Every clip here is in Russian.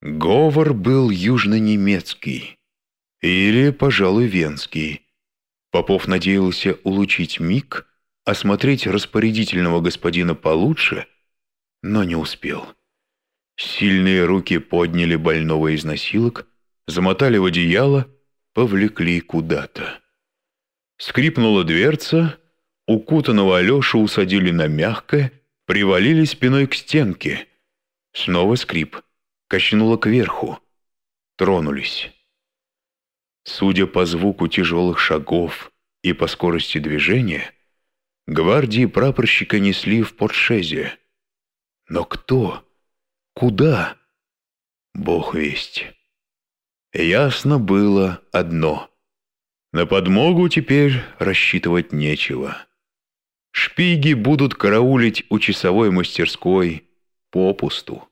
Говор был южно-немецкий, или, пожалуй, венский. Попов надеялся улучить миг, осмотреть распорядительного господина получше, но не успел. Сильные руки подняли больного из носилок, замотали в одеяло, повлекли куда-то. Скрипнула дверца, укутанного Алешу усадили на мягкое, привалили спиной к стенке. Снова скрип, качнуло кверху. Тронулись. Судя по звуку тяжелых шагов и по скорости движения, гвардии прапорщика несли в портшезе. Но кто? Куда? Бог весть. Ясно было одно. На подмогу теперь рассчитывать нечего. Шпиги будут караулить у часовой мастерской попусту.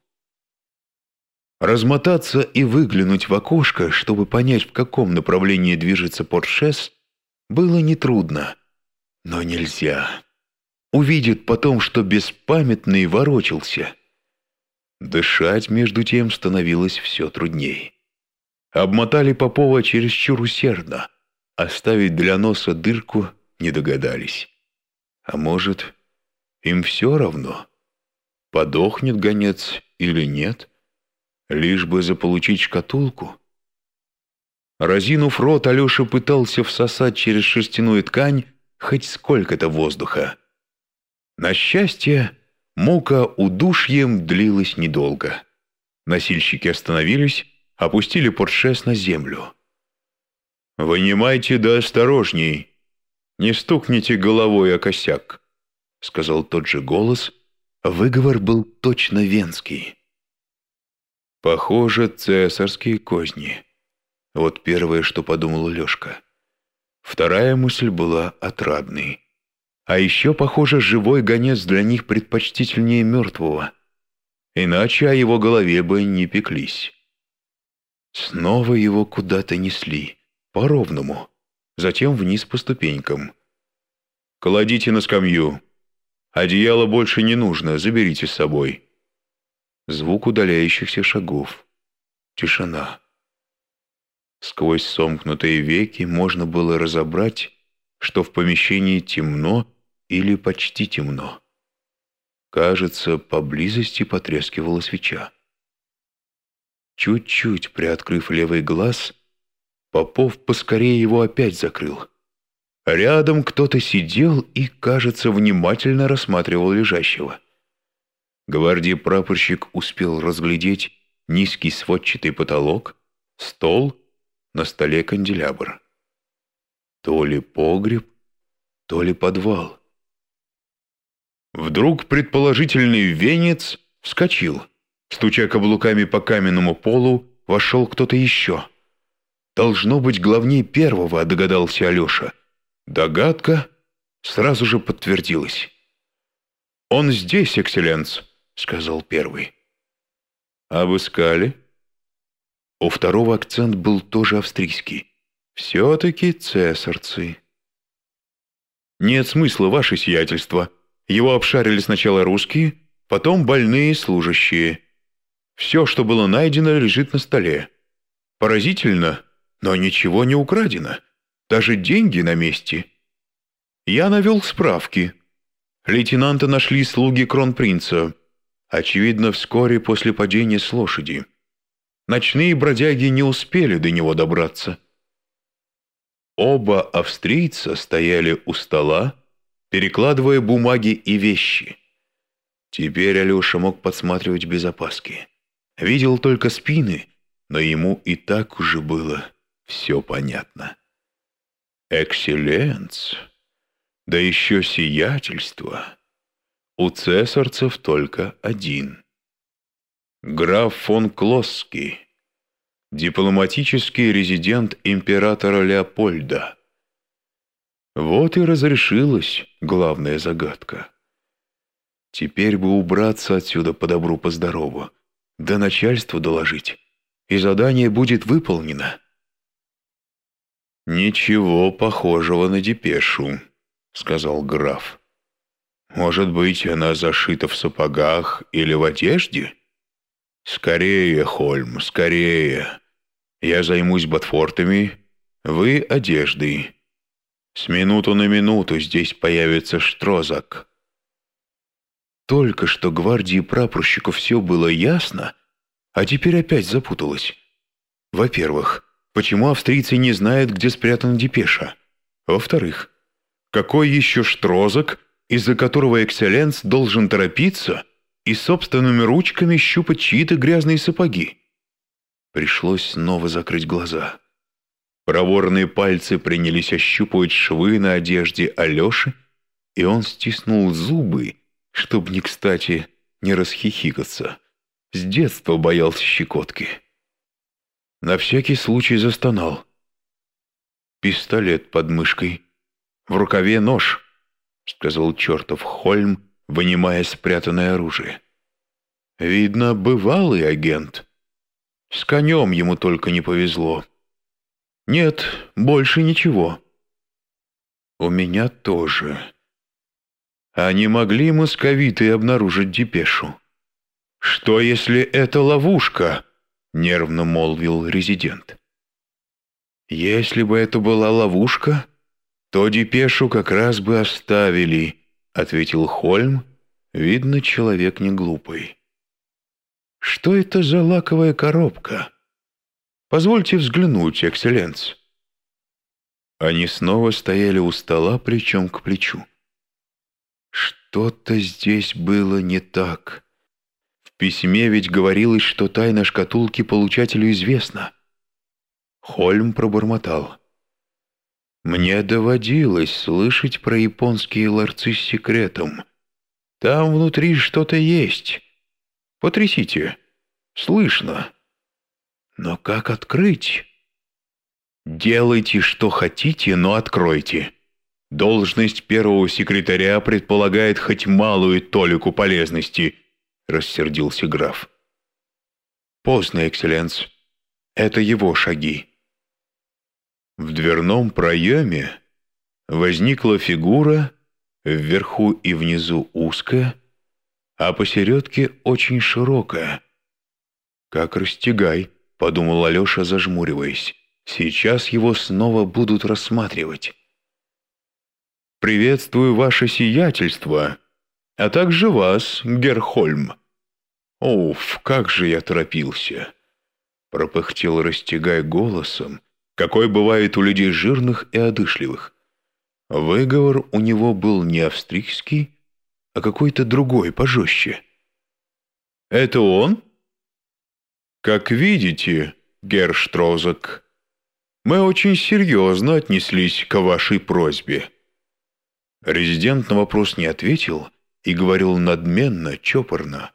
Размотаться и выглянуть в окошко, чтобы понять, в каком направлении движется Портшес, было нетрудно. Но нельзя. Увидит потом, что беспамятный ворочался. Дышать, между тем, становилось все трудней. Обмотали Попова чересчур усердно. Оставить для носа дырку не догадались. А может, им все равно? Подохнет гонец или нет? Лишь бы заполучить шкатулку? Разинув рот, Алеша пытался всосать через шерстяную ткань хоть сколько-то воздуха. На счастье, мука удушьем длилась недолго. Носильщики остановились, опустили портшес на землю. «Вынимайте да осторожней, не стукните головой о косяк», — сказал тот же голос. Выговор был точно венский. «Похоже, цесарские козни». Вот первое, что подумал Лешка. Вторая мысль была отрадной. А еще, похоже, живой гонец для них предпочтительнее мертвого. Иначе о его голове бы не пеклись. Снова его куда-то несли. По-ровному. Затем вниз по ступенькам. «Кладите на скамью. Одеяло больше не нужно, заберите с собой». Звук удаляющихся шагов. Тишина. Сквозь сомкнутые веки можно было разобрать, что в помещении темно или почти темно. Кажется, поблизости потрескивала свеча. Чуть-чуть приоткрыв левый глаз, Попов поскорее его опять закрыл. Рядом кто-то сидел и, кажется, внимательно рассматривал лежащего. Гвардии прапорщик успел разглядеть низкий сводчатый потолок, стол, на столе канделябр. То ли погреб, то ли подвал. Вдруг предположительный венец вскочил. Стуча каблуками по каменному полу, вошел кто-то еще. «Должно быть главней первого», — догадался Алеша. Догадка сразу же подтвердилась. «Он здесь, экселленс», — сказал первый. «Обыскали?» У второго акцент был тоже австрийский. «Все-таки цесарцы». «Нет смысла, ваше сиятельство. Его обшарили сначала русские, потом больные служащие. Все, что было найдено, лежит на столе. Поразительно, но ничего не украдено. Даже деньги на месте. Я навел справки. Лейтенанта нашли слуги кронпринца. Очевидно, вскоре после падения с лошади. Ночные бродяги не успели до него добраться. Оба австрийца стояли у стола, перекладывая бумаги и вещи. Теперь Алеша мог подсматривать без опаски. Видел только спины, но ему и так уже было все понятно. «Экселленс, да еще сиятельство. У цесарцев только один. Граф фон Клосский, дипломатический резидент императора Леопольда. Вот и разрешилась главная загадка. Теперь бы убраться отсюда по добру, по здорову, да начальству доложить, и задание будет выполнено». «Ничего похожего на депешу», — сказал граф. «Может быть, она зашита в сапогах или в одежде? «Скорее, Хольм, скорее. Я займусь ботфортами, вы одеждой. С минуту на минуту здесь появится Штрозак». Только что гвардии прапорщику все было ясно, а теперь опять запуталось. Во-первых, почему австрийцы не знают, где спрятана депеша? Во-вторых, какой еще Штрозак, из-за которого экселленс должен торопиться – и собственными ручками щупать чьи-то грязные сапоги. Пришлось снова закрыть глаза. Проворные пальцы принялись ощупывать швы на одежде Алеши, и он стиснул зубы, чтобы не кстати не расхихикаться. С детства боялся щекотки. На всякий случай застонал. Пистолет под мышкой. В рукаве нож, сказал чертов Хольм, вынимая спрятанное оружие. «Видно, бывалый агент. С конем ему только не повезло. Нет, больше ничего. У меня тоже. А не могли московиты обнаружить депешу? Что, если это ловушка?» — нервно молвил резидент. «Если бы это была ловушка, то депешу как раз бы оставили», ответил Хольм. Видно, человек не глупый. Что это за лаковая коробка? Позвольте взглянуть, экселленс. Они снова стояли у стола плечом к плечу. Что-то здесь было не так. В письме ведь говорилось, что тайна шкатулки получателю известна. Хольм пробормотал. Мне доводилось слышать про японские ларцы с секретом. Там внутри что-то есть. Потрясите. Слышно. Но как открыть? Делайте, что хотите, но откройте. Должность первого секретаря предполагает хоть малую толику полезности, рассердился граф. Поздно, экселленс. Это его шаги. В дверном проеме возникла фигура, вверху и внизу узкая, а посередке очень широкая. «Как растягай», — подумал Алеша, зажмуриваясь. «Сейчас его снова будут рассматривать». «Приветствую ваше сиятельство, а также вас, Герхольм». «Уф, как же я торопился!» Пропыхтел растягай голосом, какой бывает у людей жирных и одышливых. Выговор у него был не австрийский, а какой-то другой, пожестче. «Это он?» «Как видите, Герштрозак, мы очень серьезно отнеслись к вашей просьбе». Резидент на вопрос не ответил и говорил надменно, чопорно.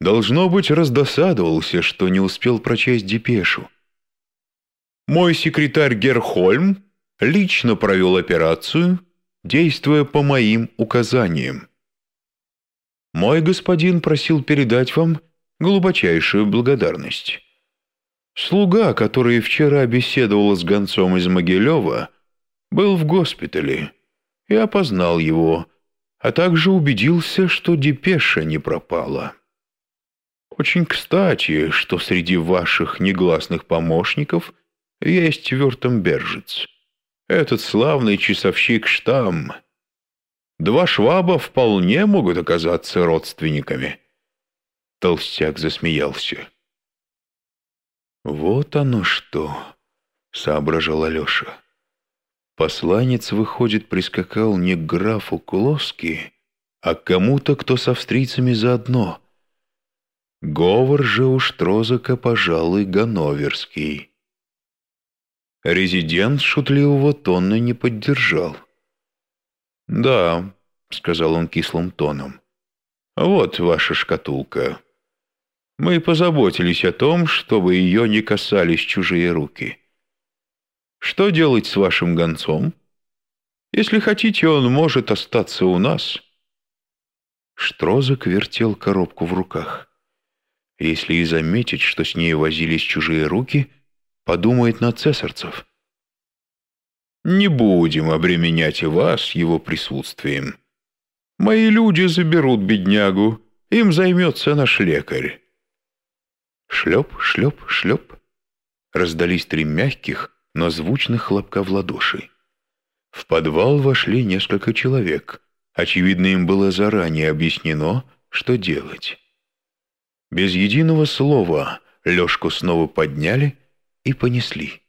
Должно быть, раздосадовался, что не успел прочесть депешу. Мой секретарь Герхольм лично провел операцию, действуя по моим указаниям. Мой господин просил передать вам глубочайшую благодарность. Слуга, который вчера беседовал с гонцом из Могилева, был в госпитале и опознал его, а также убедился, что депеша не пропала. Очень кстати, что среди ваших негласных помощников есть вюртембержец. Этот славный часовщик Штам. Два шваба вполне могут оказаться родственниками. Толстяк засмеялся. «Вот оно что!» — соображал Алеша. Посланец, выходит, прискакал не к графу Куловски, а к кому-то, кто с австрийцами заодно. Говор же у Штрозака, пожалуй, ганноверский. Резидент шутливого тона не поддержал. «Да», — сказал он кислым тоном, — «вот ваша шкатулка. Мы позаботились о том, чтобы ее не касались чужие руки. Что делать с вашим гонцом? Если хотите, он может остаться у нас». Штрозок вертел коробку в руках. Если и заметить, что с ней возились чужие руки — подумает на цесарцев. Не будем обременять вас его присутствием. Мои люди заберут беднягу, им займется наш лекарь. Шлеп, шлеп, шлеп. Раздались три мягких, но звучных хлопка в ладоши. В подвал вошли несколько человек. Очевидно, им было заранее объяснено, что делать. Без единого слова Лёшку снова подняли и понесли.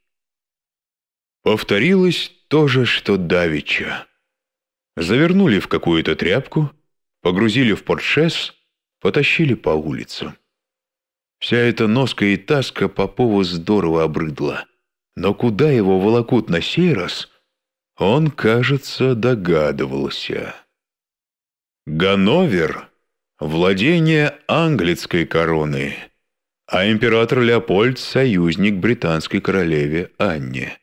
Повторилось то же, что давеча. Завернули в какую-то тряпку, погрузили в портшес, потащили по улицам. Вся эта носка и таска Попову здорово обрыдла. Но куда его волокут на сей раз, он, кажется, догадывался. Ганновер — владение английской короны, а император Леопольд — союзник британской королеве Анне.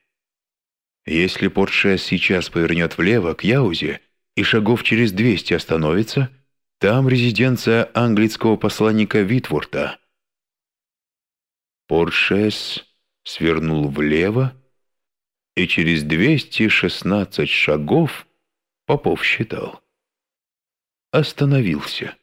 Если Портше сейчас повернет влево к Яузе и шагов через двести остановится, там резиденция английского посланника Витворта. Портшес свернул влево, и через 216 шагов Попов считал. Остановился.